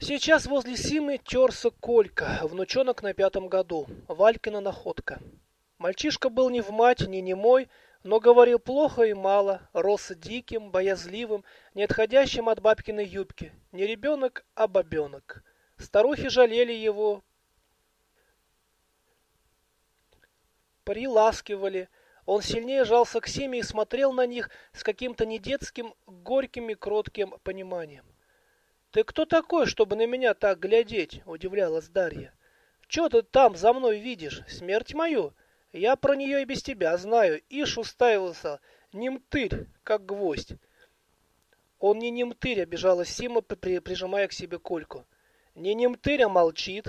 Сейчас возле Симы терся Колька, внучонок на пятом году, Валькина находка. Мальчишка был ни в мать, ни немой, но говорил плохо и мало, рос диким, боязливым, не отходящим от бабкиной юбки. Не ребенок, а бабенок. Старухи жалели его, приласкивали. Он сильнее жался к Симе и смотрел на них с каким-то недетским, горьким и кротким пониманием. «Ты кто такой, чтобы на меня так глядеть?» — удивлялась Дарья. «Чего ты там за мной видишь? Смерть мою? Я про нее и без тебя знаю. Ишь уставился, немтырь, как гвоздь». «Он не немтырь», — обижалась Сима, прижимая к себе Кольку. «Не немтырь, а молчит».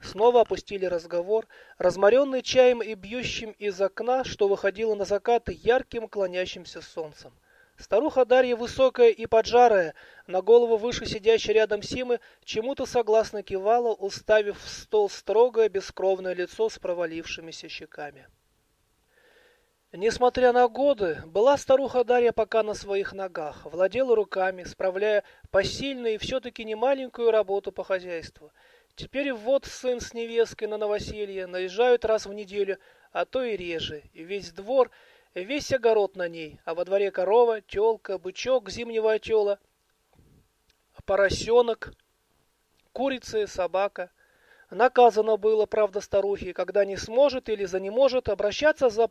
Снова опустили разговор, разморенный чаем и бьющим из окна, что выходило на закат ярким клонящимся солнцем. Старуха Дарья высокая и поджарая, на голову выше сидящей рядом Симы, чему-то согласно кивала, уставив в стол строгое бескровное лицо с провалившимися щеками. Несмотря на годы, была старуха Дарья пока на своих ногах, владела руками, справляя посильную и все-таки немаленькую работу по хозяйству. Теперь вот сын с невесткой на новоселье наезжают раз в неделю, а то и реже, и весь двор – Весь огород на ней, а во дворе корова, телка, бычок зимнего отела, поросенок, курица, собака. Наказано было, правда, старухе, когда не сможет или за не может обращаться за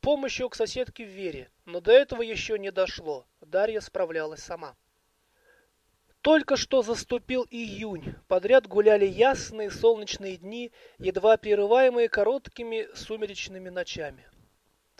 помощью к соседке в Вере. Но до этого еще не дошло. Дарья справлялась сама. Только что заступил июнь. Подряд гуляли ясные солнечные дни, едва прерываемые короткими сумеречными ночами.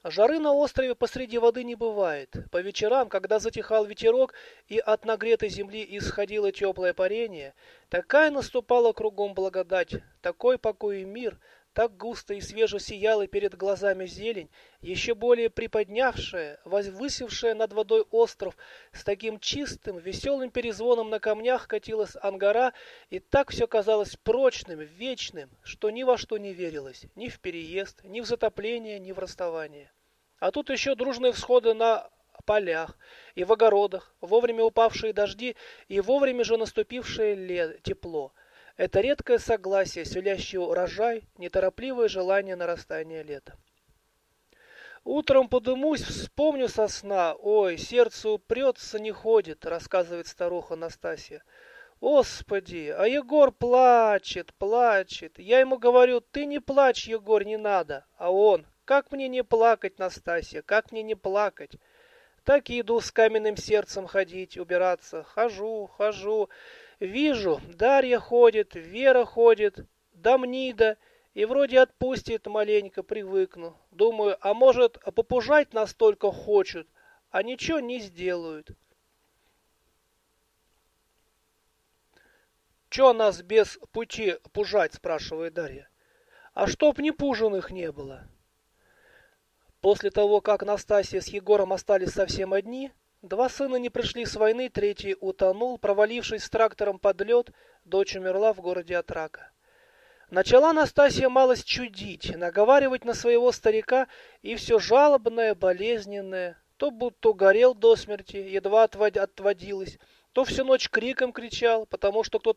Жары на острове посреди воды не бывает. По вечерам, когда затихал ветерок и от нагретой земли исходило теплое парение, такая наступала кругом благодать, такой покой и мир, так густо и свеже сияла перед глазами зелень, еще более приподнявшая, возвысившая над водой остров, с таким чистым, веселым перезвоном на камнях катилась ангара, и так все казалось прочным, вечным, что ни во что не верилось, ни в переезд, ни в затопление, ни в расставание. А тут еще дружные всходы на полях и в огородах, вовремя упавшие дожди и вовремя же наступившее тепло. Это редкое согласие, селящее урожай, неторопливое желание нарастания лета. Утром подымусь, вспомню со сна. Ой, сердце упрется, не ходит, рассказывает старуха Настасья. Господи, а Егор плачет, плачет. Я ему говорю, ты не плачь, Егор, не надо. А он, как мне не плакать, Настасья, как мне не плакать? Так иду с каменным сердцем ходить, убираться. Хожу, хожу. Вижу, Дарья ходит, Вера ходит, Дамнида, и вроде отпустит маленько, привыкну. Думаю, а может, попужать нас только хочут, а ничего не сделают. Че нас без пути пужать, спрашивает Дарья. А чтоб ни пуженых не было. После того, как Настасья с Егором остались совсем одни, два сына не пришли с войны, третий утонул, провалившись с трактором под лед, дочь умерла в городе от рака. Начала Настасья малость чудить, наговаривать на своего старика, и все жалобное, болезненное, то будто горел до смерти, едва отводилось, то всю ночь криком кричал, потому что кто-то